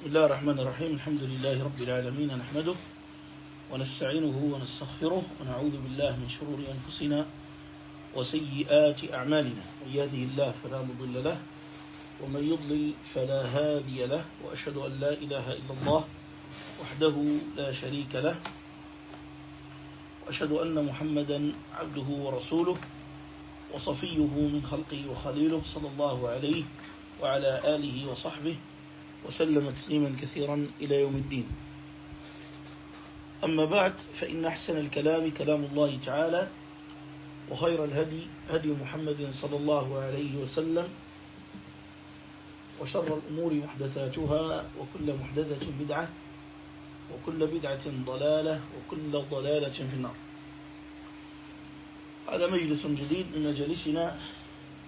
بسم الله الرحمن الرحيم. الحمد لله رب العالمين. نحمده ونستعينه ونستغفره ونعوذ بالله من شرور أنفسنا وسيئات أعمالنا. من يهده الله فلا مضل له ومن يضلل فلا هادي له وأشهد أن لا إله إلا الله وحده لا شريك له وأشهد أن محمدا عبده ورسوله وصفيه من خلقه وخليله صلى الله عليه وعلى آله وصحبه وسلم تسليما كثيرا إلى يوم الدين. أما بعد فإن أحسن الكلام كلام الله تعالى وخير الهدي هدي محمد صلى الله عليه وسلم وشر الأمور محدثاتها وكل محدثة بدعة وكل بدعة ضلالة وكل ضلالة في النار. هذا مجلس جديد من مجالسنا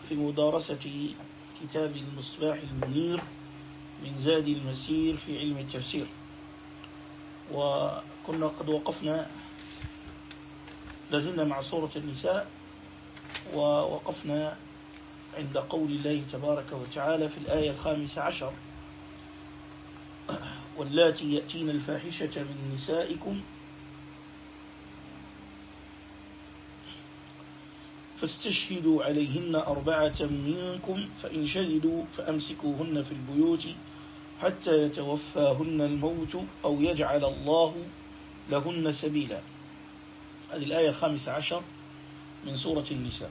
في مدارسة كتاب المصباح المنير. من زاد المسير في علم التفسير. وكنا قد وقفنا لازلنا مع سورة النساء ووقفنا عند قول الله تبارك وتعالى في الآية الخامسة عشر. واللاتي يأتين الفاحشة من نسائكم فاستشهدوا عليهن أربعة منكم فإن شهدوا فأمسكوهن في البيوت حتى يتوفاهن الموت أو يجعل الله لهن سبيلا. هذه الآية الخامسة عشر من سورة النساء.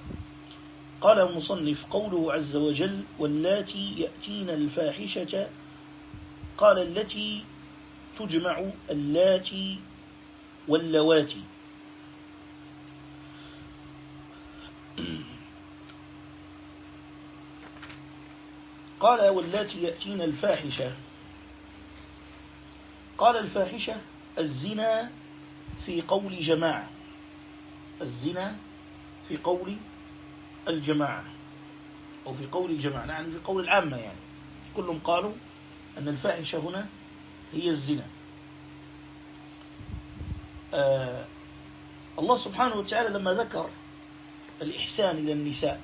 قال المصنف قوله عز وجل واللاتي يأتين الفاحشة قال التي تجمع اللاتي واللواتي قال واللاتي يأتين الفاحشة. قال الفاحشة الزنا في قول جماعة. الزنا في قول الجماعة. أو في قول الجماعة يعني في قول العامة يعني. كلهم قالوا أن الفاحشة هنا هي الزنا. آه الله سبحانه وتعالى لما ذكر الإحسان إلى النساء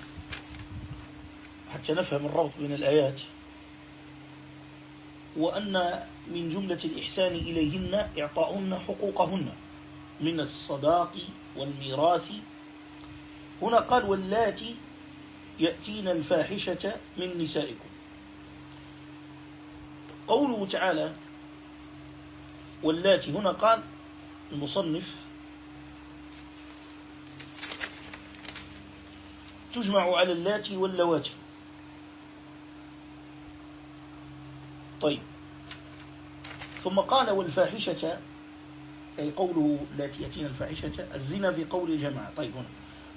حتى نفهم الربط بين الآيات. وأن من جملة الإحسان إليهن إعطاؤهن حقوقهن من الصداق والميراث. هنا قال واللاتي يأتين الفاحشة من نسائكم. قوله تعالى واللاتي هنا قال المصنف تجمع على اللاتي واللواتي. طيب. ثم قال والفاحشة أي قوله التي يأتينا الفاحشة الزنا في قول الجماعة. طيب هنا.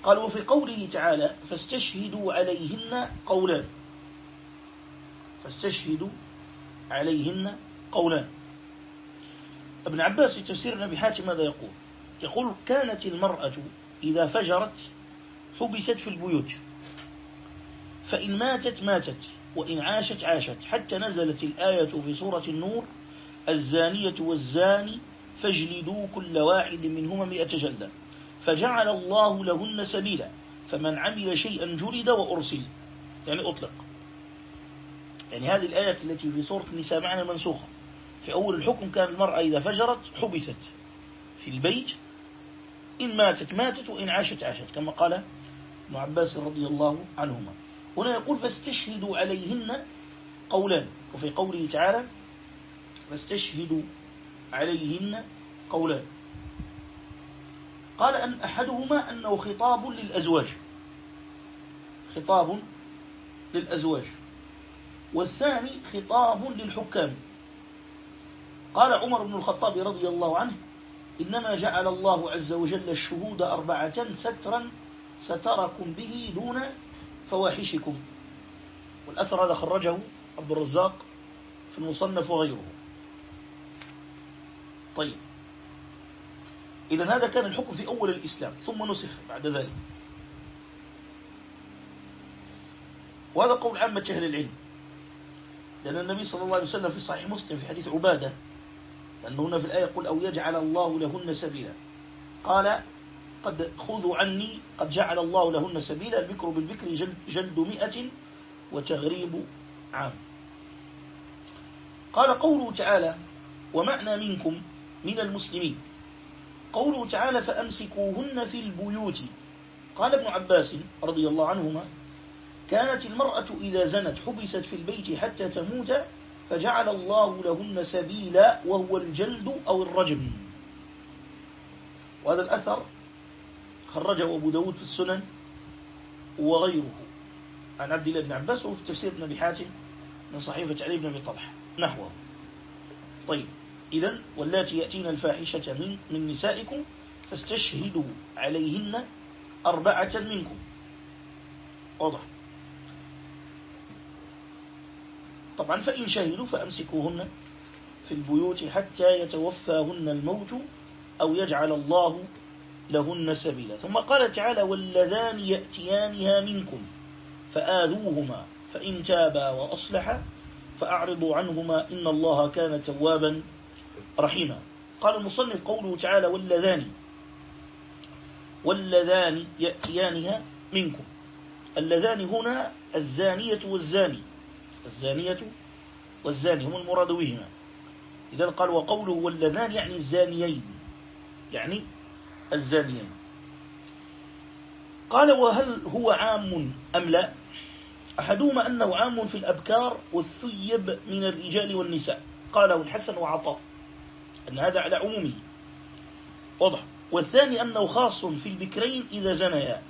قال وفي قوله تعالى فاستشهدوا عليهن قولان. فاستشهدوا عليهن قولان. ابن عباس في تفسير النبي حاتم ماذا يقول؟ يقول كانت المرأة إذا فجرت حبست في البيوت فإن ماتت ماتت. وإن عاشت عاشت. حتى نزلت الآية في سورة النور الزانية والزاني فاجلدوا كل واحد منهما مئة جلدة. فجعل الله لهن سبيلا. فمن عمل شيئا جلد وأرسل. يعني أطلق. يعني هذه الآية التي في سورة النساء معنا منسوخة. في أول الحكم كان المرأة إذا فجرت حبست في البيت. إن ماتت ماتت وإن عاشت عاشت. كما قال ابن عباس رضي الله عنهما. هنا يقول فاستشهدوا عليهن قولان وفي قوله تعالى فاستشهدوا عليهن قولان قال أن أحدهما أنه خطاب للأزواج. خطاب للأزواج. والثاني خطاب للحكام. قال عمر بن الخطاب رضي الله عنه إنما جعل الله عز وجل الشهود أربعة سترا ستركم به دون فواحشكم. والأثر هذا خرجه عبد الرزاق في المصنف وغيره. طيب. إذا هذا كان الحكم في أول الإسلام ثم نسخ بعد ذلك. وهذا قول عامة أهل العلم. لأن النبي صلى الله عليه وسلم في صحيح مسلم في حديث عبادة لأنه هنا في الآية يقول أو يجعل الله لهن سبيلا قال قد خذوا عني قد جعل الله لهن سبيلا البكر بالبكر جلد مئة وتغريب عام. قال قوله تعالى ومعنى منكم من المسلمين. قوله تعالى فأمسكوهن في البيوت. قال ابن عباس رضي الله عنهما كانت المرأة إذا زنت حبست في البيت حتى تموت فجعل الله لهن سبيلا وهو الجلد أو الرجم. وهذا الأثر خرجه أبو داود في السنن وغيره. عن عبد الله بن عباس وفي تفسير ابن أبي حاتم من صحيفة علي بن أبي طلحة. نحوه. طيب إذا واللاتي يأتين الفاحشة من, من نسائكم فاستشهدوا عليهن أربعة منكم. واضح. طبعا فإن شهدوا فأمسكوهن في البيوت حتى يتوفاهن الموت أو يجعل الله لهن سبيلا. ثم قال تعالى واللذان يأتيانها منكم فآذوهما فإن تابا وأصلحا فأعرضوا عنهما إن الله كان توابا رحيما. قال المصنف قوله تعالى واللذان واللذان يأتيانها منكم. اللذان هنا الزانية والزاني. الزانية والزاني هم المراد بهما. إذا قال وقوله واللذان يعني الزانيين يعني الزانيين قال وهل هو عام أم لا؟ أحدهما أنه عام في الأبكار والثيب من الرجال والنساء. قاله الحسن وعطاء. أن هذا على عمومه. واضح. والثاني أنه خاص في البكرين إذا زنيا.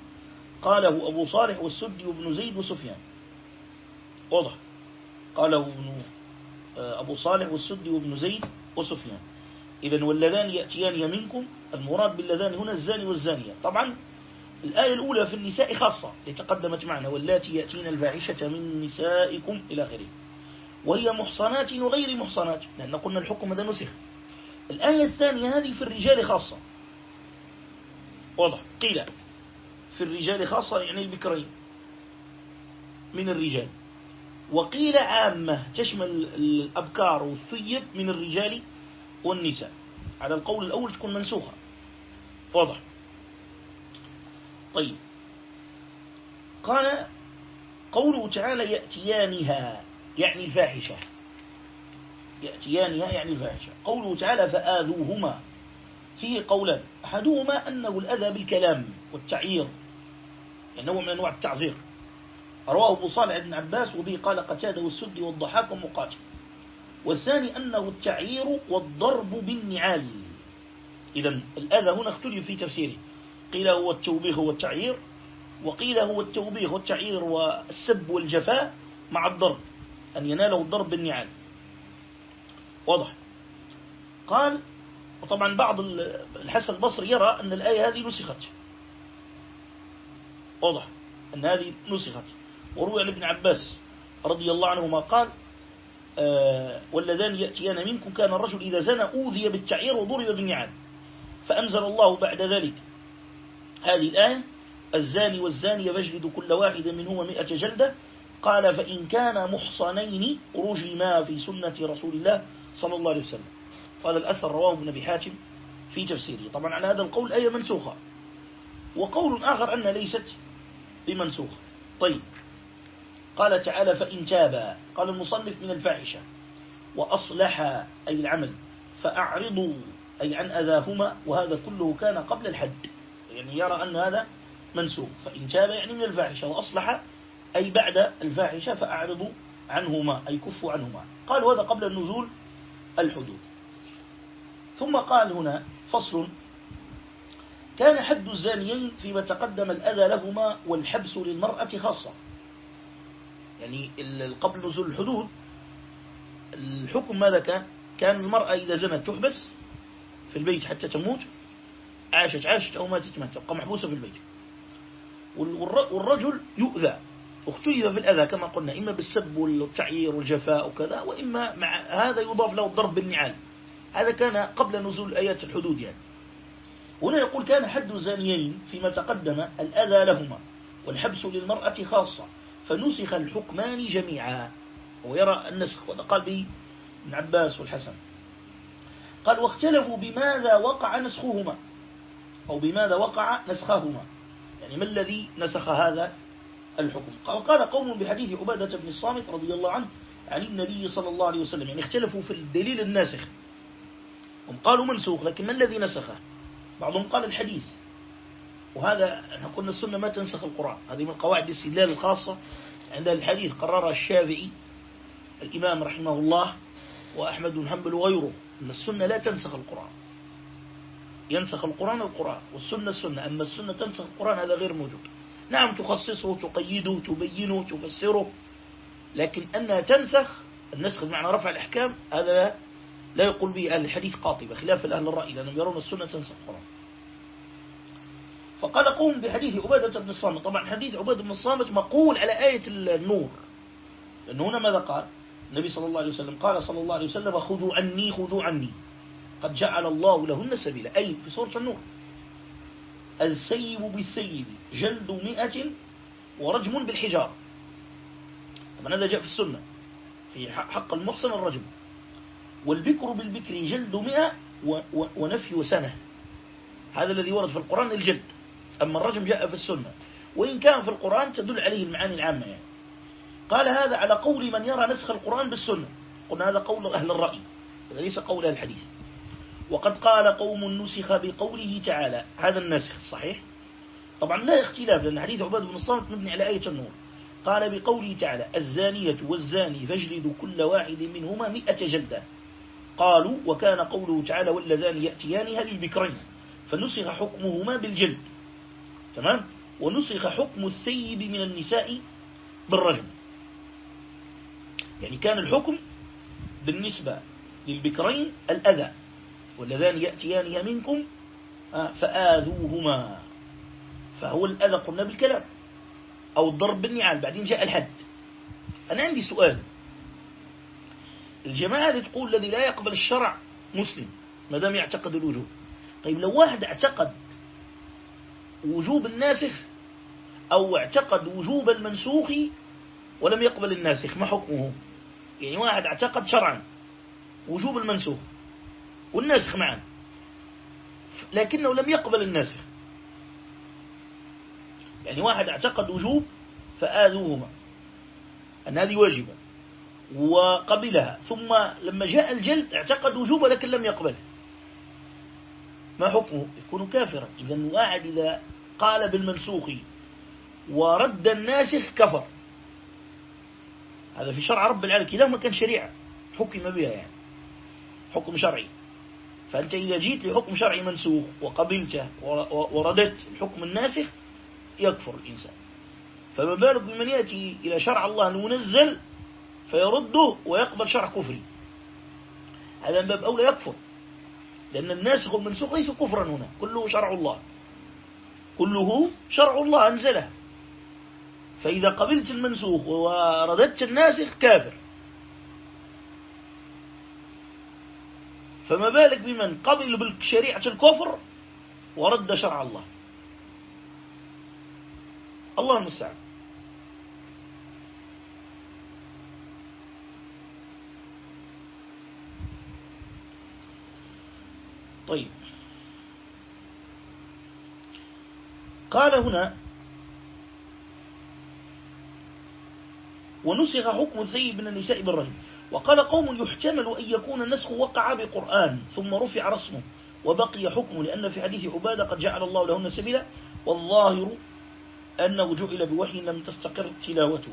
قاله أبو صالح والسدي وابن زيد وسفيان. واضح. قاله ابن آه، أبو صالح والسدي وابن زيد وسفيان. إذا واللذان يأتيان منكم المراد باللذان هنا الزاني والزانية. طبعا الآية الأولى في النساء خاصة لتقدمت معنا واللاتي يأتين الفاحشة من نسائكم إلى آخره. وهي محصنات وغير محصنات لأن قلنا الحكم هذا نسخ. الآية الثانية هذه في الرجال خاصة. واضح. قيل في الرجال خاصة يعني البكرين من الرجال. وقيل عامة تشمل الأبكار والثيب من الرجال والنساء. على القول الأول تكون منسوخة. واضح. طيب. قال قوله تعالى يأتيانها يعني الفاحشة. يأتيانها يعني الفاحشة. قوله تعالى فآذوهما. فيه قولان. أحدهما أنه الأذى بالكلام والتعيير. يعني نوع من أنواع التعزير رواه أبو صالح بن عباس وبه قال قتاده السد والضحاك ومقاتل. والثاني أنه التعيير والضرب بالنعال. إذا الأذى هنا اختلف في تفسيره. قيل هو التوبيخ والتعيير وقيل هو التوبيخ والتعيير والسب والجفاء مع الضرب أن يناله الضرب بالنعال. واضح؟ قال وطبعا بعض الحسن البصري يرى أن الآية هذه نسخت. واضح؟ أن هذه نسخت. وروي عن ابن عباس رضي الله عنهما قال آه واللذان يأتيان منكم كان الرجل إذا زنى أوذي بالتعير وضرب بالنعال. فأنزل الله بعد ذلك. هذه الآية الزاني والزاني يجلد كل واحد منهما مئة جلدة. قال فإن كان محصنين رجما في سنة رسول الله صلى الله عليه وسلم. هذا الأثر رواه ابن أبي حاتم في تفسيره. طبعا على هذا القول آية منسوخة. وقول آخر أنها ليست بمنسوخة. طيب. قال تعالى فإن تابا قال المصنف من الفاحشة. وأصلح أي العمل. فأعرضوا. أي عن أذاهما وهذا كله كان قبل الحد. يعني يرى أن هذا منسوخ. فإن تاب يعني من الفاحشة وأصلح أي بعد الفاحشة فأعرضوا عنهما أي كفوا عنهما. قال هذا قبل النزول الحدود. ثم قال هنا فصل. كان حد الزانيين فيما تقدم الأذى لهما والحبس للمرأة خاصة. يعني قبل نزول الحدود الحكم ماذا كان؟ كان المرأة إذا زنت تحبس في البيت حتى تموت عاشت عاشت أو ماتت ماتت. تبقى محبوسة في البيت. والرجل يؤذى. اختلف في الأذى كما قلنا إما بالسب والتعيير والجفاء وكذا وإما مع هذا يضاف له الضرب بالنعال. هذا كان قبل نزول آيات الحدود يعني. هنا يقول كان حد الزانيين فيما تقدم الأذى لهما والحبس للمرأة خاصة فنسخ الحكمان جميعا. ويرى النسخ وهذا قال به ابن عباس والحسن. قال واختلفوا بماذا وقع نسخهما أو بماذا وقع نسخهما. يعني ما الذي نسخ هذا الحكم؟ قال قوم بحديث عبادة بن الصامت رضي الله عنه عن النبي صلى الله عليه وسلم. يعني اختلفوا في الدليل الناسخ. هم قالوا منسوخ لكن ما الذي نسخه بعضهم قال الحديث. وهذا إحنا قلنا السنة ما تنسخ القرآن. هذه من قواعد الاستدلال الخاصة عند الحديث قررها الشافعي الإمام رحمه الله وأحمد بن حنبل وغيره. أن السنة لا تنسخ القرآن. ينسخ القرآن القرآن والسنة السنة أما السنة تنسخ القرآن هذا غير موجود. نعم تخصصه تقيده تبينه تفسره لكن أنها تنسخ النسخ بمعنى رفع الأحكام هذا لا يقول به أهل الحديث قاطبة. خلاف الأهل الرأي لأنهم يرون السنة تنسخ القرآن. فقال قوم بحديث عبادة بن الصامت. طبعا حديث عبادة بن الصامت مقول على آية النور. لأنه هنا ماذا قال؟ النبي صلى الله عليه وسلم قال صلى الله عليه وسلم خذوا عني خذوا عني. قد جعل الله لهن سبيلا. أي في سورة النور. السيب بالسيب جلد مئة ورجم بالحجار طبعا هذا جاء في السنة. في حق المحسن الرجم. والبكر بالبكر جلد مئة ونفي سنة هذا الذي ورد في القرآن الجلد. أما الرجم جاء في السنة. وإن كان في القرآن تدل عليه المعاني العامة يعني. قال هذا على قول من يرى نسخ القرآن بالسنة. قلنا هذا قول أهل الرأي. هذا ليس قول أهل الحديث. وقد قال قوم نسخ بقوله تعالى. هذا الناسخ الصحيح طبعا لا اختلاف لأن حديث عباد بن الصامت مبني على آية النور. قال بقوله تعالى الزانية والزاني فاجلدوا كل واحد منهما مئة جلدة. قالوا وكان قوله تعالى واللذان يأتيانها للبكرين فنسخ حكمهما بالجلد. تمام؟ ونسخ حكم السيب من النساء بالرجم. يعني كان الحكم بالنسبة للبكرين الأذى واللذان يأتيانها منكم آه، فآذوهما. فهو الأذى قلنا بالكلام أو الضرب بالنعال بعدين جاء الحد. أنا عندي سؤال. الجماعة اللي تقول الذي لا يقبل الشرع مسلم ما دام يعتقد الوجوب. طيب لو واحد اعتقد وجوب الناسخ أو اعتقد وجوب المنسوخ ولم يقبل الناسخ ما حكمه؟ يعني واحد اعتقد شرعا وجوب المنسوخ والناسخ معا لكنه لم يقبل الناسخ. يعني واحد اعتقد وجوب فآذوهما أن هذه واجبة وقبلها ثم لما جاء الجلد اعتقد وجوبه لكن لم يقبله. ما حكمه؟ يكون كافرا. إذا واحد إذا قال بالمنسوخ ورد الناسخ كفر. هذا في شرع رب العالمين كذا ما كان شريعة حكم بها يعني حكم شرعي. فأنت إذا جيت لحكم شرعي منسوخ وقبلته ورددت الحكم الناسخ يكفر الإنسان. فما بالك بمن يأتي إلى شرع الله المنزل فيرده ويقبل شرع كفري. هذا من باب أولى يكفر. لأن الناسخ والمنسوخ ليس كفرا هنا كله شرع الله. كله شرع الله أنزله. فإذا قبلت المنسوخ ورددت الناسخ كافر فما بالك بمن قبل بالشريعة الكفر ورد شرع الله. الله المستعان. طيب. قال هنا ونسخ حكم الثيب من النساء بالرجل وقال قوم يحتمل أن يكون النسخ وقع بقرآن ثم رفع رسمه. وبقي حكمه لأن في حديث عبادة قد جعل الله لهن سبيلا. والظاهر أنه جعل بوحي لم تستقر تلاوته.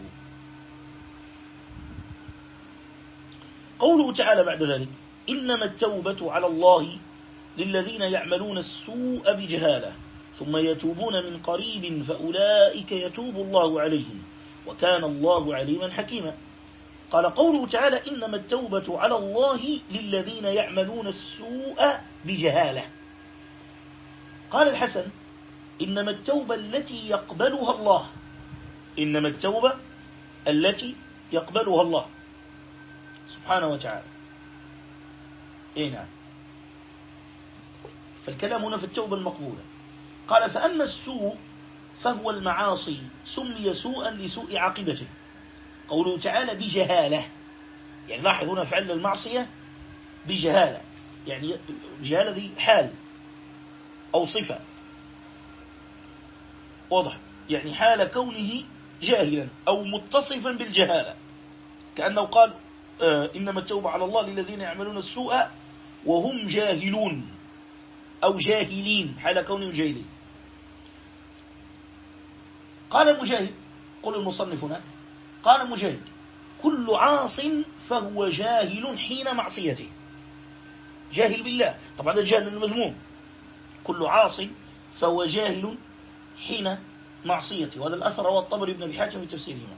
قوله تعالى بعد ذلك إنما التوبة على الله للذين يعملون السوء بجهالة ثم يتوبون من قريب فأولئك يتوب الله عليهم. وكان الله عليما حكيما. قال قوله تعالى إنما التوبة على الله للذين يعملون السوء بجهالة. قال الحسن إنما التوبة التي يقبلها الله. إنما التوبة التي يقبلها الله. سبحانه وتعالى. إيه نعم. فالكلام هنا في التوبة المقبولة. قال فأما السوء فهو المعاصي سمي سوءا لسوء عاقبته. قوله تعالى بجهالة. يعني لاحظ هنا فعل المعصية بجهالة. يعني بجهالة ذي حال أو صفة. واضح. يعني حال كونه جاهلا أو متصفا بالجهالة. كأنه قال آه، إنما التوبة على الله للذين يعملون السوء وهم جاهلون أو جاهلين. حال كونهم جاهلين. قال مجاهد قل المصنف هنا قال مجاهد كل عاص فهو جاهل حين معصيته. جاهل بالله. طبعا هذا الجهل المذموم. كل عاص فهو جاهل حين معصيته. وهذا الأثر رواه الطبري بن أبي في تفسيرهما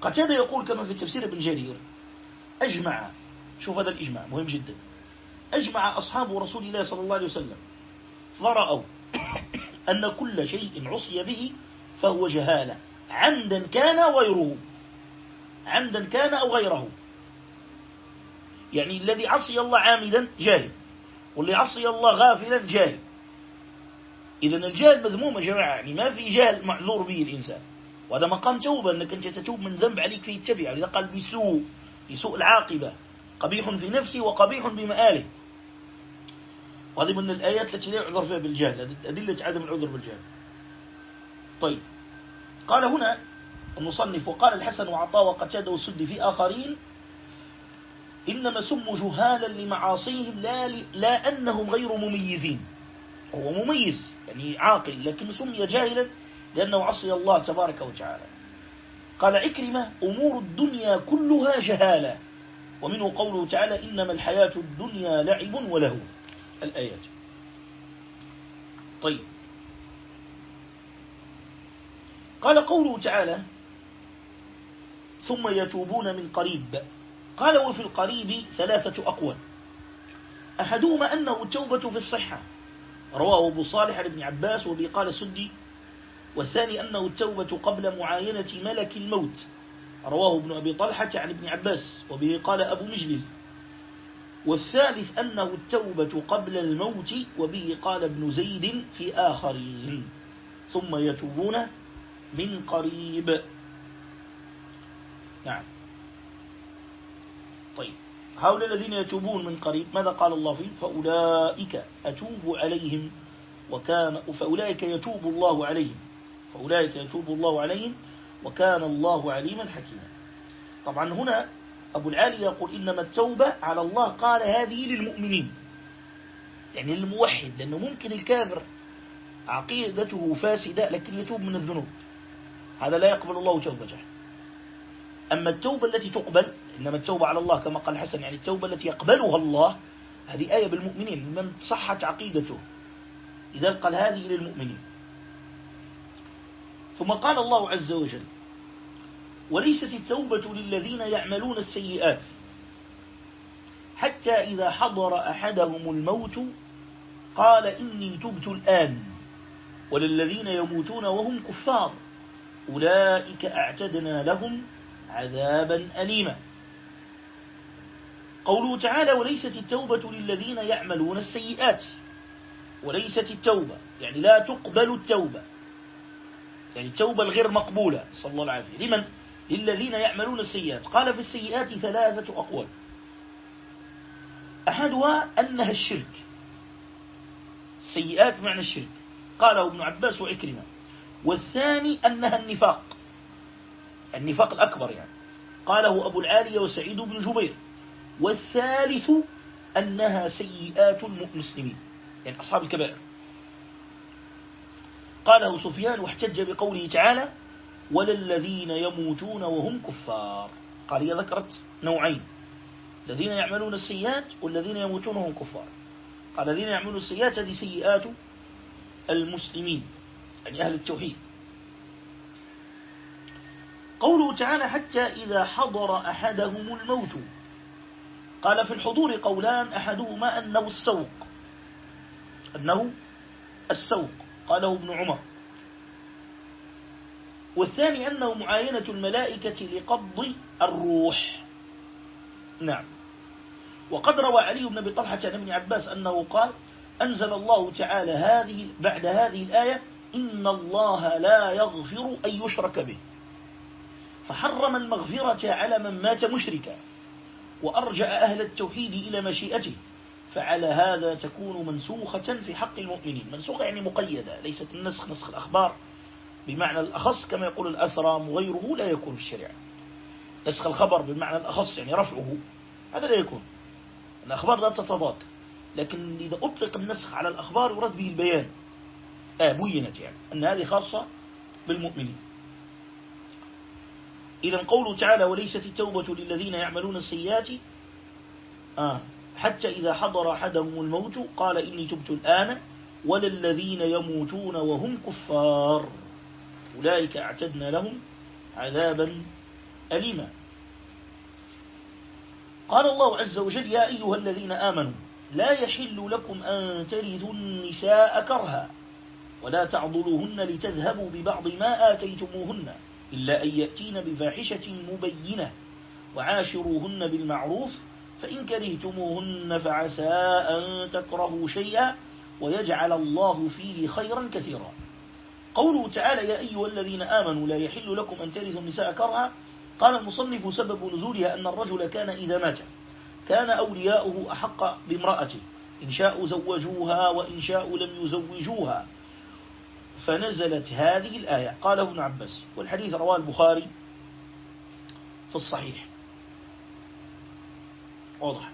قتادة يقول كما في تفسير ابن جرير أجمع شوف هذا الإجماع مهم جدا. أجمع أصحاب رسول الله صلى الله عليه وسلم فرأوا أن كل شيء عصي به فهو جهالة. عمدا كان غيره. عمدا كان أو غيره. يعني الذي عصي الله عامدا جاهل واللي عصي الله غافلا جاهل. إذا الجهل مذموم يا جماعة يعني ما في جهل معذور به الإنسان. وهذا مقام توبة أنك أنت تتوب من ذنب عليك فيه التبع إذا قال بسوء بسوء العاقبة. قبيح في نفسه وقبيح بمآله. وهذه من الآيات التي لا يعذر فيها بالجهل أدلة عدم العذر بالجهل. طيب. قال هنا المصنف وقال الحسن وعطاء وقتاده والسد في آخرين إنما سموا جهالا لمعاصيهم لا, لا أنهم غير مميزين. هو مميز يعني عاقل لكن سمي جاهلا لأنه عصي الله تبارك وتعالى. قال عكرمة أمور الدنيا كلها جهالة. ومنه قوله تعالى إنما الحياة الدنيا لعب وله. الآيات. طيب. قال قوله تعالى ثم يتوبون من قريب. قال وفي القريب ثلاثة أقوال. أحدهما أنه التوبة في الصحة. رواه أبو صالح بن عباس وبي قال سدي والثاني أنه التوبة قبل معاينة ملك الموت. رواه ابن أبي طلحة عن ابن عباس وبه قال أبو مجلس. والثالث أنه التوبة قبل الموت وبه قال ابن زيد في آخرين. ثم يتوبون من قريب. نعم. طيب. هؤلاء الذين يتوبون من قريب ماذا قال الله فيه فأولئك أتوب عليهم. وكان فأولئك يتوب الله عليهم. فأولئك يتوب الله عليهم وكان الله عليما حكيما. طبعا هنا أبو العالي يقول إنما التوبة على الله قال هذه للمؤمنين. يعني للموحد لأنه ممكن الكافر عقيدته فاسدة لكن يتوب من الذنوب. هذا لا يقبل الله توبته. أما التوبة التي تقبل إنما التوبة على الله كما قال حسن يعني التوبة التي يقبلها الله هذه آية بالمؤمنين من صحت عقيدته. إذا قال هذه للمؤمنين. ثم قال الله عز وجل وليست التوبة للذين يعملون السيئات. حتى إذا حضر أحدهم الموت قال إني تبت الآن. وللذين يموتون وهم كفار. أولئك أعتدنا لهم عذابا أليما. قوله تعالى وليست التوبة للذين يعملون السيئات. وليست التوبة يعني لا تقبل التوبة. يعني التوبة الغير مقبولة صلى الله عليه وسلم. لمن؟ للذين يعملون السيئات. قال في السيئات ثلاثة أقوال. أحدها أنها الشرك. السيئات معنى الشرك. قاله ابن عباس وعكرمة. والثاني أنها النفاق. النفاق الأكبر يعني. قاله أبو العالية وسعيد بن جبير. والثالث أنها سيئات المسلمين. يعني أصحاب الكبائر. قاله سفيان واحتج بقوله تعالى وللذين يموتون وهم كفار. قال هي ذكرت نوعين. الذين يعملون السيئات والذين يموتون وهم كفار. قال الذين يعملون السيئات هذه سيئات المسلمين يعني أهل التوحيد. قوله تعالى حتى إذا حضر أحدهم الموت. قال في الحضور قولان أحدهما أنه السوق. أنه السوق. قاله ابن عمر. والثاني أنه معاينة الملائكة لقبض الروح. نعم. وقد روى علي بن أبي طلحة عن ابن عباس أنه قال أنزل الله تعالى هذه بعد هذه الآية إن الله لا يغفر أن يشرك به. فحرم المغفرة على من مات مشركا وأرجع أهل التوحيد إلى مشيئته. فعلى هذا تكون منسوخة في حق المؤمنين. منسوخة يعني مقيدة ليست النسخ نسخ الأخبار. بمعنى الأخص كما يقول الأثرام وغيره لا يكون في الشريعة. نسخ الخبر بالمعنى الأخص يعني رفعه هذا لا يكون. الأخبار لا تتضاد. لكن إذا أطلق النسخ على الأخبار يراد به البيان. آه بينت يعني أن هذه خاصة بالمؤمنين. إذا قوله تعالى وليست التوبة للذين يعملون السيئات. آه حتى إذا حضر أحدهم الموت قال إني تبت الآن وللذين يموتون وهم كفار. أولئك أعتدنا لهم عذابا أليما. قال الله عز وجل يا أيها الذين آمنوا لا يحل لكم أن ترثوا النساء كرها ولا تعضلوهن لتذهبوا ببعض ما آتيتموهن إلا أن يأتين بفاحشة مبينة وعاشروهن بالمعروف فإن كرهتموهن فعسى أن تكرهوا شيئا ويجعل الله فيه خيرا كثيرا. قوله تعالى يا أيها الذين آمنوا لا يحل لكم أن ترثوا النساء كرها. قال المصنف سبب نزولها أن الرجل كان إذا مات كان أولياؤه أحق بامرأته إن شاءوا زوجوها وإن شاءوا لم يزوجوها. فنزلت هذه الآية. قاله ابن عباس والحديث رواه البخاري في الصحيح. واضح.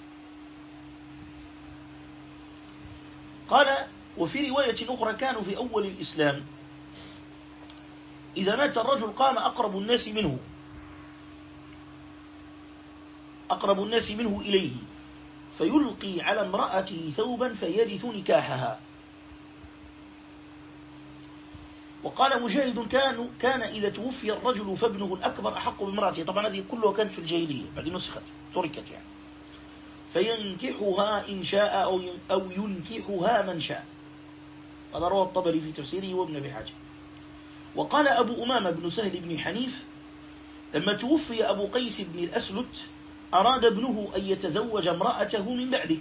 قال وفي رواية أخرى كانوا في أول الإسلام إذا مات الرجل قام أقرب الناس منه. أقرب الناس منه إليه. فيلقي على امرأته ثوبا فيرث نكاحها. وقال مجاهد كان كان إذا توفي الرجل فابنه الأكبر أحق بامرأته. طبعا هذه كلها كانت في الجاهلية. بعد نسخت تركت يعني. فينكحها إن شاء أو ينكحها من شاء. هذا روى الطبري في تفسيره وابن أبي حاجة وقال أبو أمامة بن سهل بن حنيف لما توفي أبو قيس بن الأسلت أراد ابنه أن يتزوج امرأته من بعده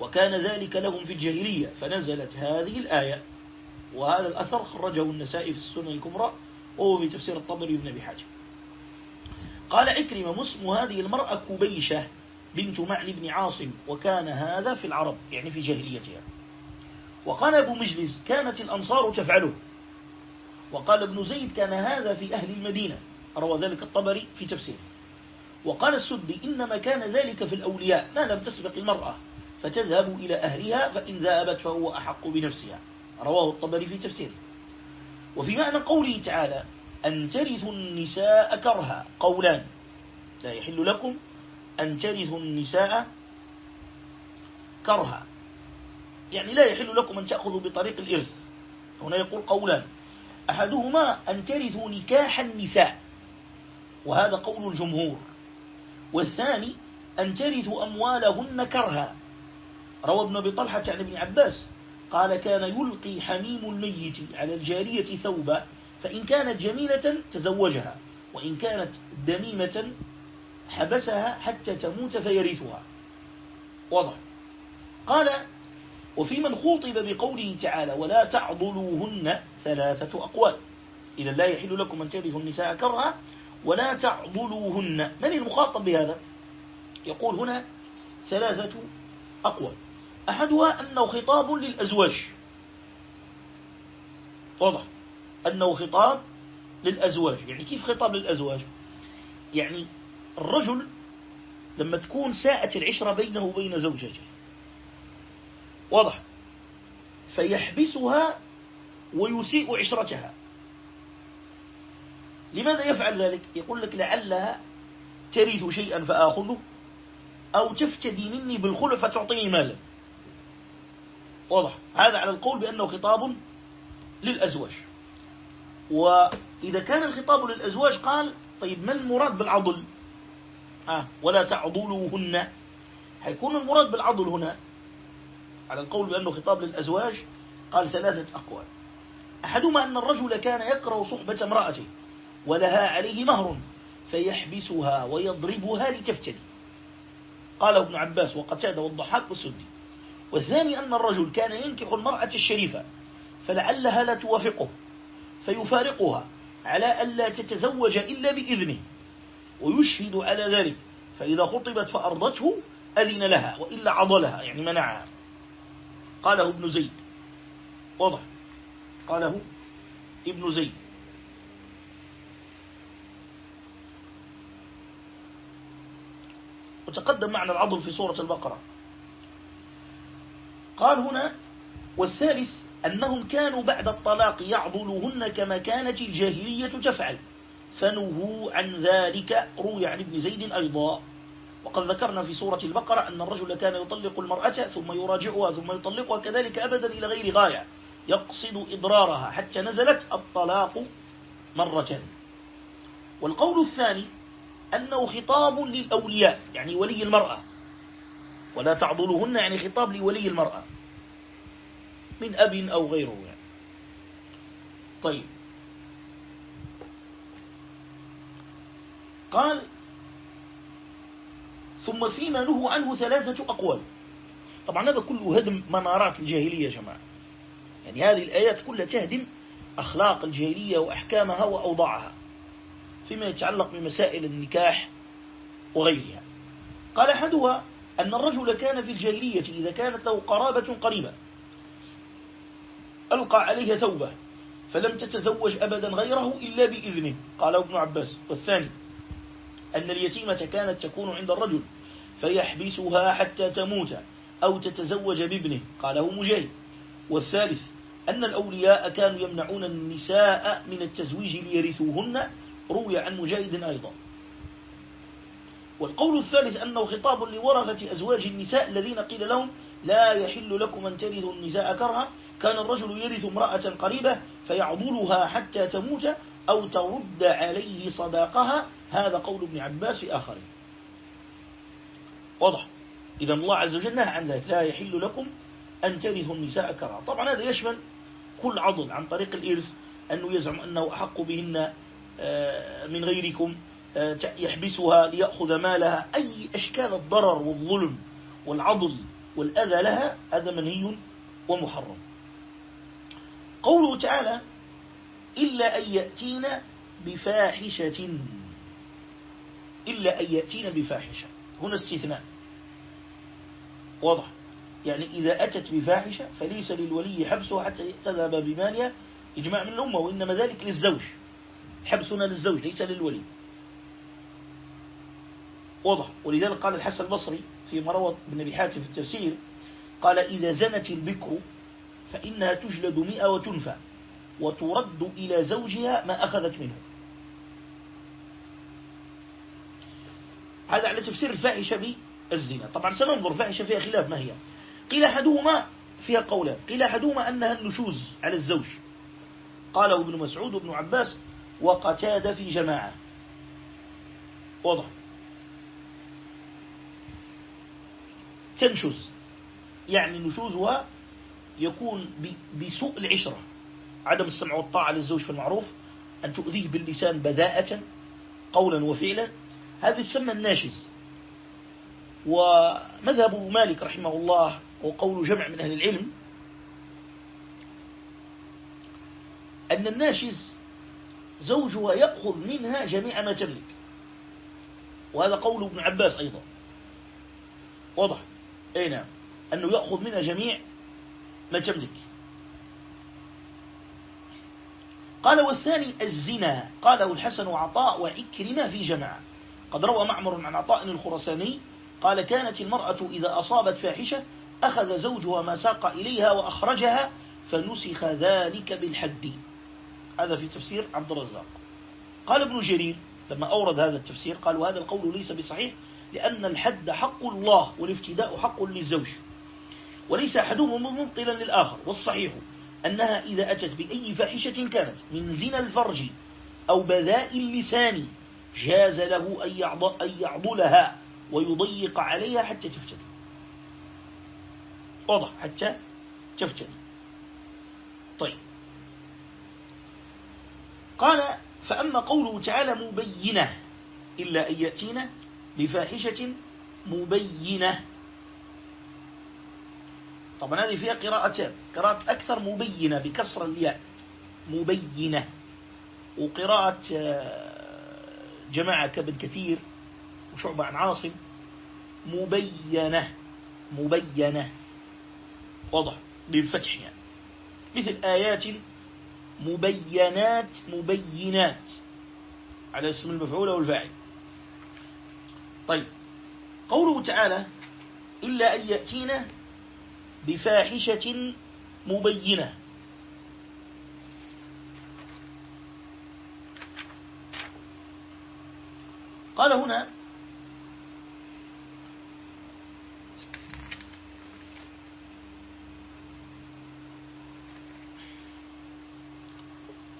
وكان ذلك لهم في الجاهلية فنزلت هذه الآية. وهذا الأثر خرجه النسائي في السنة الكبرى وهو في تفسير الطبري بن أبي حاجة قال عكرمة مسم هذه المرأة كبيشة بنت معن بن عاصم وكان هذا في العرب يعني في جاهليتها. وقال أبو مجلس كانت الأنصار تفعله. وقال ابن زيد كان هذا في أهل المدينة روى ذلك الطبري في تفسيره. وقال السدي إنما كان ذلك في الأولياء ما لم تسبق المرأة فتذهب إلى أهلها فإن ذهبت فهو أحق بنفسها رواه الطبري في تفسيره. وفي معنى قوله تعالى أن ترثوا النساء كرها قولان لا يحل لكم أن ترثوا النساء كرها. يعني لا يحل لكم أن تأخذوا بطريق الإرث. هنا يقول قولان أحدهما أن ترثوا نكاح النساء وهذا قول الجمهور. والثاني أن ترثوا أموالهن كرها. روى ابن أبي طلحة عن ابن عباس قال كان يلقي حميم الميت على الجارية ثوبا فإن كانت جميلة تزوجها وإن كانت دميمة حبسها حتى تموت فيرثها. وضع قال وفي من خوطب بقوله تعالى ولا تعضلوهن ثلاثة أقوال. إذا لا يحل لكم أن ترثوا النساء كرها ولا تعضلوهن. من المخاطب بهذا؟ يقول هنا ثلاثة أقوال. أحدها أنه خطاب للأزواج. واضح. أنه خطاب للأزواج. يعني كيف خطاب للأزواج؟ يعني الرجل لما تكون ساءت العشرة بينه وبين زوجته واضح. فيحبسها ويسيء عشرتها. لماذا يفعل ذلك؟ يقول لك لعلها ترث شيئا فآخذه أو تفتدي مني بالخلع فتعطيني مالا. واضح. هذا على القول بأنه خطاب للأزواج. وإذا كان الخطاب للأزواج قال طيب ما المراد بالعضل؟ آه ولا تعضلوهن. حيكون المراد بالعضل هنا على القول بأنه خطاب للأزواج قال ثلاثة أقوال. أحدهما أن الرجل كان يكره صحبة امرأته ولها عليه مهر فيحبسها ويضربها لتفتدي. قال ابن عباس وقتادة والضحاك والسدي والثاني أن الرجل كان ينكح المرأة الشريفة فلعلها لا توافقه فيفارقها على ألا تتزوج إلا بإذنه ويشهد على ذلك فإذا خطبت فأرضته أذن لها وإلا عضلها يعني منعها. قاله ابن زيد. واضح. قاله ابن زيد. وتقدم معنى العضل في سورة البقرة. قال هنا والثالث أنهم كانوا بعد الطلاق يعضلوهن كما كانت الجاهلية تفعل. فنهوا عن ذلك روي عن ابن زيد أيضا. وقد ذكرنا في سورة البقرة أن الرجل كان يطلق المرأة ثم يراجعها ثم يطلقها كذلك أبدا إلى غير غاية يقصد إضرارها حتى نزلت الطلاق مرة والقول الثاني أنه خطاب للأولياء يعني ولي المرأة. ولا تعضلهن يعني خطاب لولي المرأة. من أب أو غيره يعني. طيب. قال ثم فيما نهوا عنه ثلاثة أقوال. طبعا هذا كله هدم منارات الجاهلية يا جماعة. يعني هذه الآيات كلها تهدم أخلاق الجاهلية وأحكامها وأوضاعها فيما يتعلق بمسائل النكاح وغيرها. قال أحدها أن الرجل كان في الجاهلية إذا كانت له قرابة قريبة. ألقى عليها ثوبة فلم تتزوج أبدا غيره إلا بإذنه. قال ابن عباس. والثاني أن اليتيمة كانت تكون عند الرجل فيحبسها حتى تموت أو تتزوج بابنه. قاله مجاهد. والثالث أن الأولياء كانوا يمنعون النساء من التزويج ليرثوهن. روي عن مجاهد أيضا. والقول الثالث أنه خطاب لورثة أزواج النساء الذين قيل لهم لا يحل لكم أن ترثوا النساء كرها. كان الرجل يرث امرأة قريبة فيعضلها حتى تموت أو ترد عليه صداقها هذا قول ابن عباس في آخرين. واضح. إذا الله عز وجل نهى عن ذلك. لا يحل لكم أن ترثوا النساء كرها. طبعا هذا يشمل كل عضل عن طريق الإرث أنه يزعم أنه أحق بهن آه، من غيركم آه، يحبسها ليأخذ مالها. أي أشكال الضرر والظلم والعضل والأذى لها هذا منهي ومحرم. قوله تعالى إلا أن يأتين بفاحشة. إلا أن يأتين بفاحشة. هنا استثناء. واضح. يعني إذا أتت بفاحشة فليس للولي حبسها حتى تذهب بمالها إجماع من الأمة وإنما ذلك للزوج. حبسنا للزوج ليس للولي. واضح. ولذلك قال الحسن البصري في مروة بن أبي حاتم في التفسير قال إذا زنت البكر فإنها تجلد مئة وتنفى. وترد إلى زوجها ما أخذت منه. هذا على تفسير الفاحشة بالزنا. طبعا سننظر فاحشة فيها خلاف ما هي. قيل أحدهما فيها قولا قيل أحدهما أنها النشوز على الزوج. قاله ابن مسعود وابن عباس وقتاد في جماعة. واضح. تنشز. يعني نشوزها يكون بسوء العشرة. عدم السمع والطاعة للزوج في المعروف أن تؤذيه باللسان بذاءة قولا وفعلا. هذا يسمى الناشز. ومذهب مالك رحمه الله وقول جمع من أهل العلم أن الناشز زوجها يأخذ منها جميع ما تملك. وهذا قول ابن عباس أيضا. واضح؟ أي نعم. أنه يأخذ منها جميع ما تملك. قال والثاني الزنا. قاله الحسن وعطاء وعكرمة في جماعة قد روى معمر عن عطاء الخرساني قال كانت المرأة إذا أصابت فاحشة أخذ زوجها ما ساق إليها وأخرجها فنسخ ذلك بالحد. هذا في تفسير عبد الرزاق. قال ابن جرير لما أورد هذا التفسير قال وهذا القول ليس بصحيح لأن الحد حق الله والافتداء حق للزوج وليس أحدهما مبطلا للآخر والصحيح أنها إذا أتت بأي فاحشة كانت من زنا الفرج أو بذاء اللسان جاز له أن يعضلها ويضيق عليها حتى تفتدي واضح حتى تفتدي طيب. قال فأما قوله تعالى مبينة إلا أن يأتينا بفاحشة مبينة. طبعا هذه فيها قراءتان قراءة أكثر مبينة بكسر الياء. مبينة. وقراءة آه، جماعة كابن كثير وشعبة عن عاصم. مبينة. مبينة. واضح. بالفتح يعني. مثل آيات مبينات مبينات. على اسم المفعول والفاعل طيب. قوله تعالى إلا أن يأتينا بفاحشة مبينة. قال هنا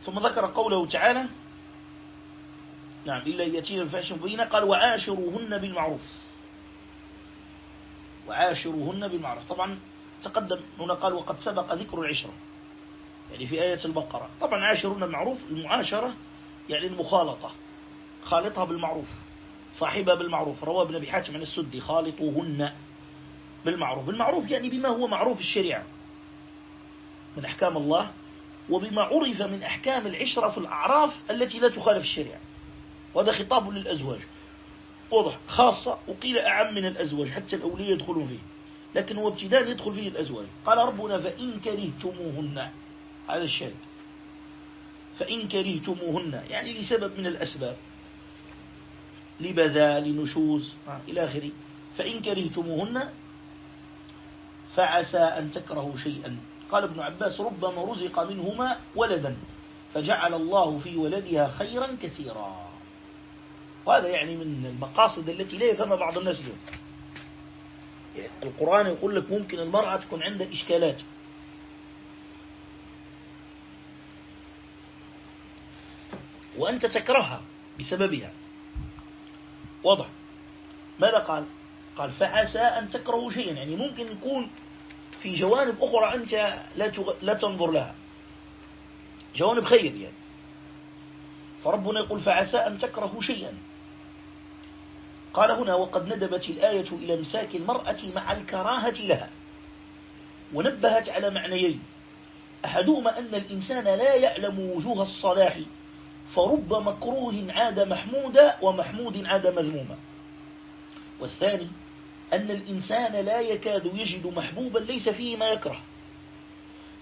ثم ذكر قوله تعالى نعم إلا يأتينا بفاحشة مبينة. قال وعاشروهن بالمعروف. وعاشروهن بالمعروف. طبعا تقدم هنا قال وقد سبق ذكر العشرة. يعني في آية البقرة. طبعا عاشرون بالمعروف المعاشرة يعني المخالطة. خالطها بالمعروف. صاحبها بالمعروف. رواه ابن أبي حاتم عن السدي. خالطوهن بالمعروف. بالمعروف يعني بما هو معروف الشريعة. من أحكام الله وبما عرف من أحكام العشرة في الأعراف التي لا تخالف الشريعة. وهذا خطاب للأزواج. واضح. خاصة وقيل أعم من الأزواج حتى الأولياء يدخلون فيه. لكن هو ابتداء يدخل فيه الأزواج. قال ربنا فإن كرهتموهن. هذا الشيء فإن كرهتموهن. يعني لسبب من الأسباب. لبذا لنشوز آه، إلى آخره. فإن كرهتموهن فعسى أن تكرهوا شيئا. قال ابن عباس ربما رزق منهما ولدا. فجعل الله في ولدها خيرا كثيرا. وهذا يعني من المقاصد التي لا يفهمها بعض الناس اليوم. القرآن يقول لك ممكن المرأة تكون عندها إشكالات. وأنت تكرهها بسببها. واضح. ماذا قال؟ قال فعسى أن تكرهوا شيئا. يعني ممكن يكون في جوانب أخرى أنت لا, تغ... لا تنظر لها. جوانب خير يعني. فربنا يقول فعسى أن تكرهوا شيئا. قال هنا وقد ندبت الآية إلى امساك المرأة مع الكراهة لها ونبهت على معنيين. أحدهما أن الإنسان لا يعلم وجوه الصلاح فرب مكروه عاد محمودا ومحمود عاد مذموما. والثاني أن الإنسان لا يكاد يجد محبوبا ليس فيه ما يكره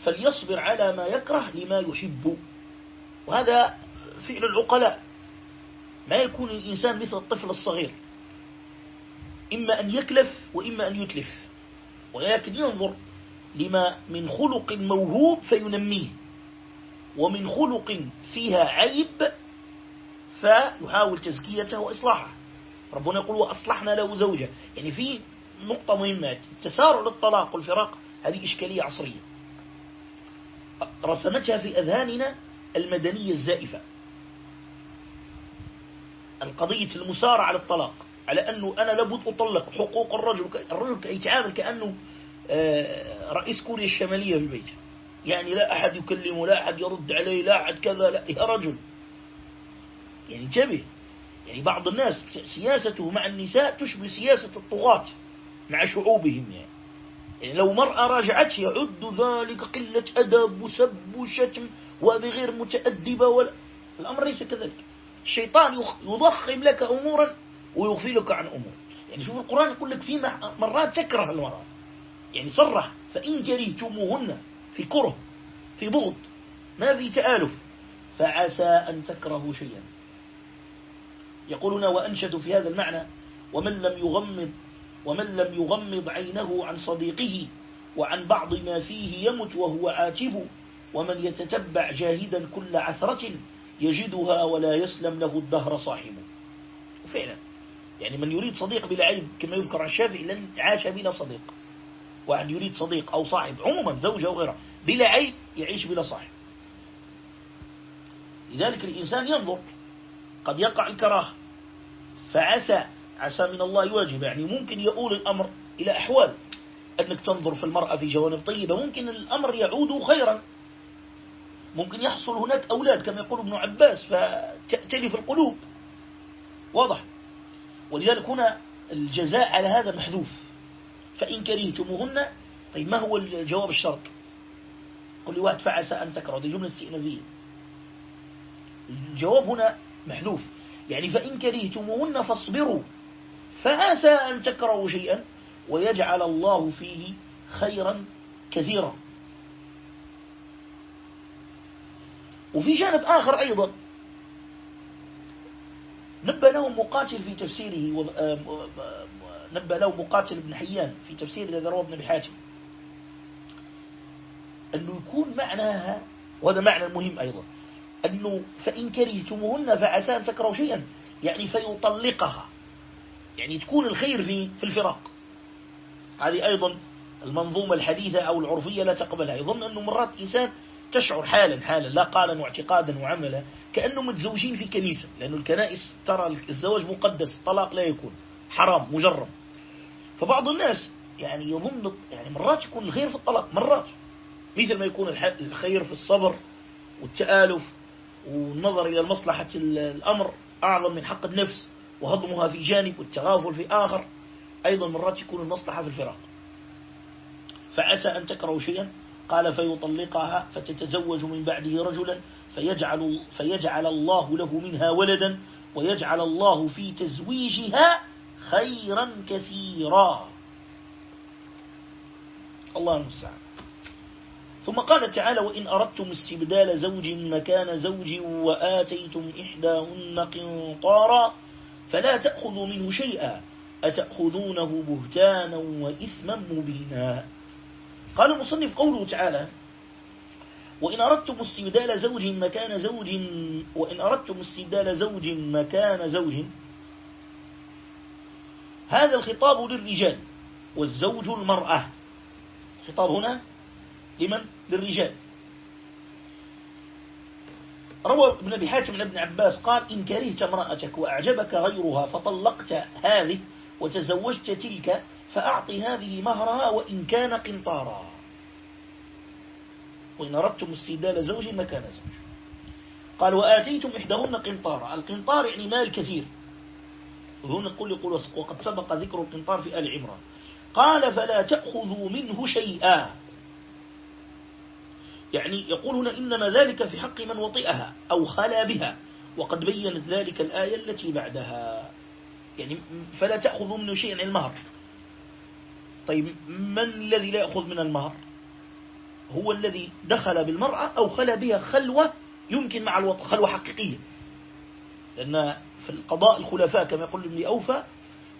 فليصبر على ما يكره لما يحب. وهذا فعل العقلاء ما يكون الإنسان مثل الطفل الصغير. إما أن يكلف وإما أن يتلف. ولكن ينظر لما من خلق موهوب فينميه. ومن خلق فيها عيب فيحاول تزكيته وإصلاحه. ربنا يقول وأصلحنا له زوجة. يعني في نقطة مهمة. التسارع للطلاق والفراق هذه إشكالية عصرية. رسمتها في أذهاننا المدنية الزائفة. القضية المسارعة على الطلاق على أنه أنا لابد أطلق حقوق الرجل الرجل يتعامل كأنه آه، رئيس كوريا الشمالية في البيت. يعني لا أحد يكلمه لا أحد يرد عليه لا أحد كذا لا يا رجل. يعني انتبه. يعني بعض الناس سياسته مع النساء تشبه سياسة الطغاة مع شعوبهم يعني. يعني لو مرأة راجعته يعد ذلك قلة أدب وسب وشتم وهذه غير متأدبة ولا الأمر ليس كذلك. الشيطان يضخم لك أمورا ويغفلك عن أمور. يعني شوف القرآن يقول لك في مرات تكره المرأة يعني صرح فإن كرهتموهن في كره في بغض ما في تآلف فعسى أن تكرهوا شيئا. يقولون وأنشد في هذا المعنى ومن لم يغمض ومن لم يغمض عينه عن صديقه وعن بعض ما فيه يمت وهو عاتب ومن يتتبع جاهدا كل عثرة يجدها ولا يسلم له الدهر صاحبه. وفعلا يعني من يريد صديق بلا عيب كما يذكر عن الشافعي لن عاش بلا صديق. واحد يريد صديق أو صاحب عموما زوجة أو غيرها بلا عيب يعيش بلا صاحب. لذلك الإنسان ينظر قد يقع الكراهة فعسى عسى من الله يواجب يعني ممكن يؤول الأمر إلى أحوال. أنك تنظر في المرأة في جوانب طيبة ممكن الأمر يعود خيرا. ممكن يحصل هناك أولاد كما يقول ابن عباس فتأتلف القلوب. واضح؟ ولذلك هنا الجزاء على هذا محذوف. فإن كرهتموهن طيب ما هو الجواب الشرط؟ قل لي واحد فعسى أن تكره. هذه جملة استئنافية. الجواب هنا محذوف. يعني فإن كرهتموهن فاصبروا. فعسى أن تكرهوا شيئا ويجعل الله فيه خيرا كثيرا. وفي جانب آخر أيضا نبى له مقاتل في تفسيره آه، نبى له مقاتل ابن حيان في تفسير الذي رواه ابن حاتم أنه يكون معناها وهذا معنى مهم أيضا أنه فإن كرهتموهن فعسى أن تكرهوا شيئا يعني فيطلقها. يعني تكون الخير في في الفراق. هذه أيضا المنظومة الحديثة أو العرفية لا تقبلها. يظن أنه مرات إنسان تشعر حالا حالا لا قالا واعتقادا وعملا كأنه متزوجين في كنيسة. لأن الكنائس ترى الزواج مقدس طلاق لا يكون حرام مجرم. فبعض الناس يعني يظن يعني مرات يكون الخير في الطلاق مرات. مثل ما يكون الخير في الصبر والتآلف والنظر إلى المصلحة الأمر أعظم من حق النفس وهضمها في جانب والتغافل في آخر. أيضا مرات يكون المصلحة في الفراق. فعسى أن تكرهوا شيئا؟ قال فيطلقها فتتزوج من بعده رجلا فيجعل, فيجعل الله له منها ولدا ويجعل الله في تزويجها خيرا كثيرا. الله المستعان. ثم قال تعالى وإن أردتم استبدال زوج مكان زوج وآتيتم إحداهن قنطارا فلا تأخذوا منه شيئا أتأخذونه بهتانا وإثما مبينا. قال المصنف قوله تعالى وإن أردتم استبدال زوج مكان زوج وإن أردتم استبدال زوج مكان زوج. هذا الخطاب للرجال والزوج المرأة. خطاب هنا لمن؟ للرجال. روى ابن أبي حاتم من ابن عباس قال إن كرهت امرأتك وأعجبك غيرها فطلقت هذه وتزوجت تلك فأعطي هذه مهرها وإن كان قنطارا. وإن أردتم استبدال زوج مكان زوج. قال وآتيتم إحداهن قنطارا. القنطار يعني مال كثير. وهنا نقول يقول وقد سبق ذكر القنطار في آل عمران. قال فلا تأخذوا منه شيئا. يعني يقول هنا إنما ذلك في حق من وطئها أو خلا بها. وقد بينت ذلك الآية التي بعدها. يعني فلا تأخذوا منه شيئا المهر. طيب من الذي لا يأخذ من المهر؟ هو الذي دخل بالمرأة أو خلا بها خلوة يمكن مع الوطء خلوة حقيقية. لأن في القضاء الخلفاء كما يقول ابن أوفى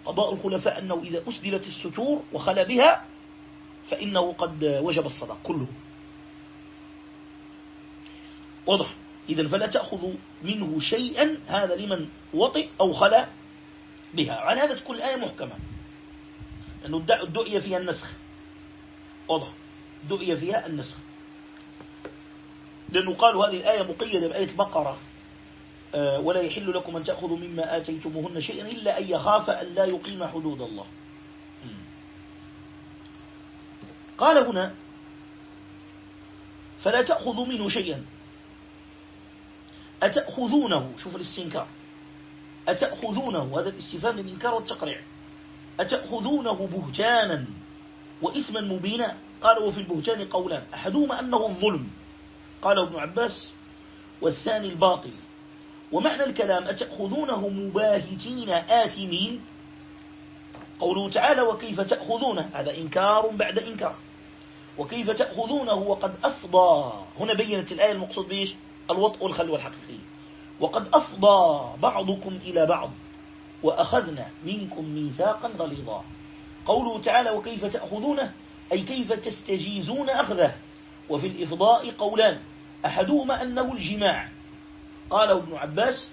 قضاء الخلفاء أنه إذا أسدلت الستور وخلا بها فإنه قد وجب الصدق كله. واضح؟ إذا فلا تأخذ منه شيئا هذا لمن وطئ أو خلا بها. على هذا تكون الآية محكمة. لأنه الدعية فيها النسخ. واضح؟ دعية فيها النسخ. لأنه قالوا هذه الآية مقيدة بآية البقرة. آه، ولا يحل لكم أن تأخذوا مما آتيتموهن شيئا إلا أن يخاف أن لا يقيم حدود الله. قال هنا فلا تأخذوا منه شيئا. أتأخذونه؟ شوف الاستنكار. أتأخذونه؟ هذا الاستفهام للإنكار والتقريع أتأخذونه بهتانا وإثما مبينا؟ قال وفي البهتان قولان. أحدهما أنه الظلم. قال ابن عباس والثاني الباطل. ومعنى الكلام أتأخذونه مباهتين آثمين؟ قوله تعالى وكيف تأخذونه؟ هذا إنكار بعد إنكار. وكيف تأخذونه وقد أفضى. هنا بينت الآية المقصود بإيش؟ الوطء والخلوة الحقيقية وقد أفضى بعضكم إلى بعض. وأخذنا منكم ميثاقا غليظا. قوله تعالى وكيف تأخذونه؟ أي كيف تستجيزون أخذه؟ وفي الإفضاء قولان أحدهما أنه الجماع. قاله ابن عباس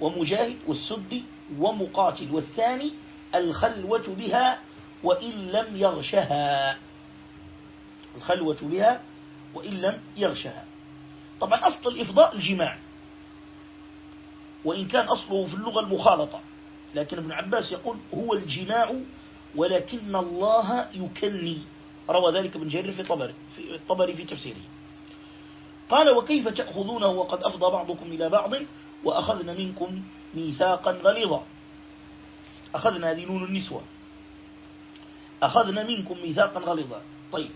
ومجاهد والسدي ومقاتل والثاني الخلوة بها وإن لم يغشها. الخلوة بها وإن لم يغشها. طبعا أصل الإفضاء الجماع وإن كان أصله في اللغة المخالطة. لكن ابن عباس يقول هو الجماع ولكن الله يكني روى ذلك ابن جرير في طبري في الطبري في تفسيره. قال وكيف تأخذونه وقد أفضى بعضكم إلى بعض وأخذنا منكم ميثاقا غليظا. أخذنا هذه نون النسوة. أخذنا منكم ميثاقا غليظا. طيب.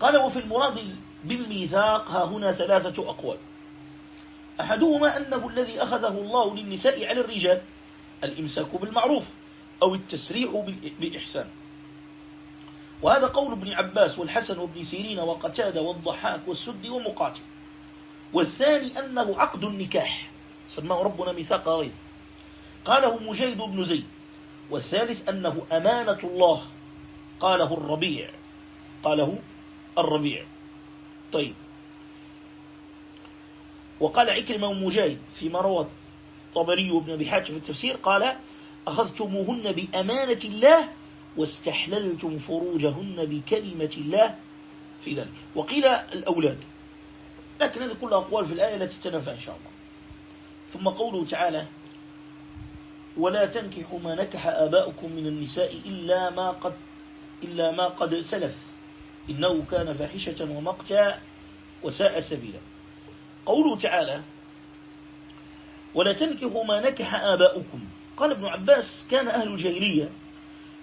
قال وفي المراد بالميثاق ها هنا ثلاثة أقوال. أحدهما أنه الذي أخذه الله للنساء على الرجال. الإمساك بالمعروف أو التسريع بالإحسان وهذا قول ابن عباس والحسن وابن سيرين وقتادة والضحاك والسد ومقاتل والثاني أنه عقد النكاح. سماه ربنا ميثاق غيظ. قاله مجيد بن زيد. والثالث أنه أمانة الله. قاله الربيع. قاله الربيع. طيب. وقال عكرمة ومجاهد فيما روى الطبري وابن أبي حاتم في التفسير قال أخذتموهن بأمانة الله واستحللتم فروجهن بكلمة الله في ذلك. وقيل الأولاد. لكن هذه كلها أقوال في الآية التي تنفى إن شاء الله. ثم قوله تعالى ولا تنكحوا ما نكح آباؤكم من النساء إلا ما قد, إلا ما قد سلف. إنه كان فاحشة ومقتا وساء سبيلا. قوله تعالى ولا تنكحوا ما نكح آباؤكم. قال ابن عباس كان أهل الجاهلية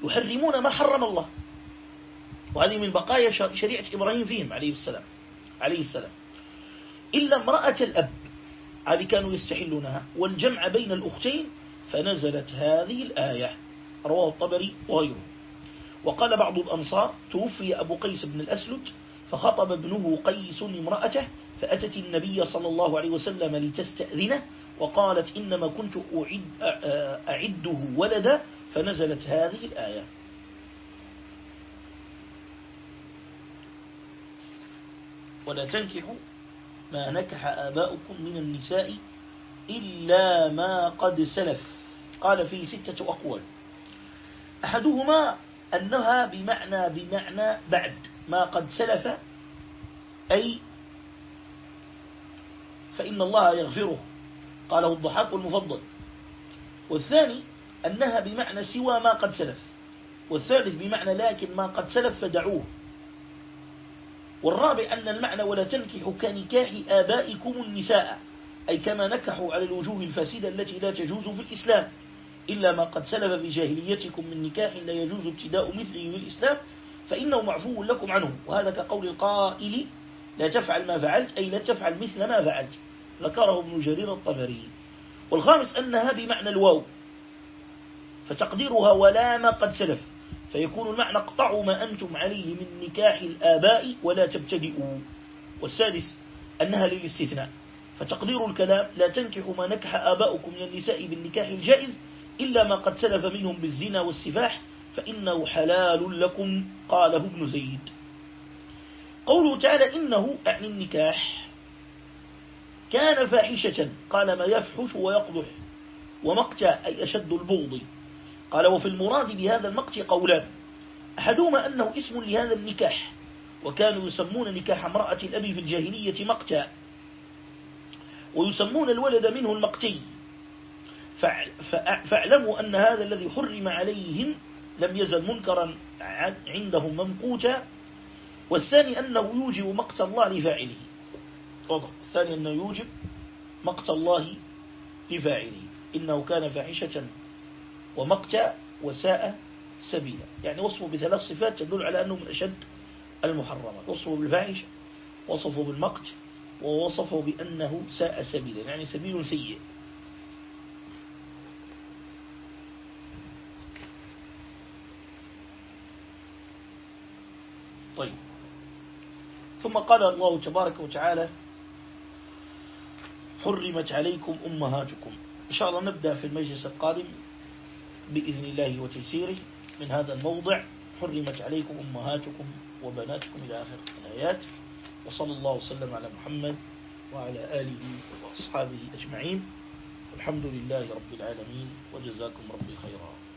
يحرمون ما حرم الله. وهذه من بقايا شريعة إبراهيم فيهم عليه السلام عليه السلام. إلا امرأة الأب هذه كانوا يستحلونها. والجمع بين الأختين فنزلت هذه الآية. رواه الطبري وغيره. وقال بعض الأنصار توفي أبو قيس بن الأسلد فخطب ابنه قيس امرأته فأتت النبي صلى الله عليه وسلم لتستأذنه وقالت إنما كنت أعد أعده ولدا فنزلت هذه الآية. ولا تنكحوا ما نكح آباؤكم من النساء إلا ما قد سلف. قال فيه ستة أقوال. أحدهما أنها بمعنى بمعنى بعد. ما قد سلف أي فإن الله يغفره. قاله الضحاك المفضل. والثاني أنها بمعنى سوى ما قد سلف. والثالث بمعنى لكن ما قد سلف فدعوه. والرابع أن المعنى ولا تنكحوا كنكاح آبائكم النساء أي كما نكحوا على الوجوه الفاسدة التي لا تجوز في الإسلام. إلا ما قد سلف في جاهليتكم من نكاح لا يجوز ابتداء مثله في الإسلام فإنه معفو لكم عنه. وهذا كقول القائل لا تفعل ما فعلت أي لا تفعل مثل ما فعلت. ذكره ابن جرير الطبري. والخامس أنها بمعنى الواو. فتقديرها ولا ما قد سلف. فيكون المعنى اقطعوا ما أنتم عليه من نكاح الآباء ولا تبتدئوا. والسادس أنها للاستثناء. فتقدير الكلام لا تنكحوا ما نكح آباؤكم من النساء بالنكاح الجائز إلا ما قد سلف منهم بالزنا والسفاح فإنه حلال لكم قاله ابن زيد. قوله تعالى إنه أعني النكاح. كان فاحشة قال ما يفحش ويقبح ومقتع أي أشد البغض. قال وفي المراد بهذا المقت قولان أحدهما أنه اسم لهذا النكاح وكانوا يسمون نكاح امرأة الأب في الجاهلية مقتا ويسمون الولد منه المقتي. فاعلموا أن هذا الذي حرم عليهم لم يزل منكرا عندهم ممقوتا. والثاني أنه يوجب مقت الله لفاعله. واضح الثاني أنه يوجب مقت الله لفاعله إنه كان فاحشة ومقت وساء سبيلا. يعني وصفه بثلاث صفات تدل على أنه من أشد المحرمات. وصفه بالفاحشة وصفه بالمقت ووصفه بأنه ساء سبيلا. يعني سبيل سيء. طيب. ثم قال الله تبارك وتعالى حرمت عليكم أمهاتكم. إن شاء الله نبدأ في المجلس القادم بإذن الله وتيسيره. من هذا الموضع حرمت عليكم أمهاتكم وبناتكم إلى آخر الآيات. وصلى الله وسلم على محمد وعلى آله وأصحابه أجمعين. الحمد لله رب العالمين وجزاكم ربي خيرا.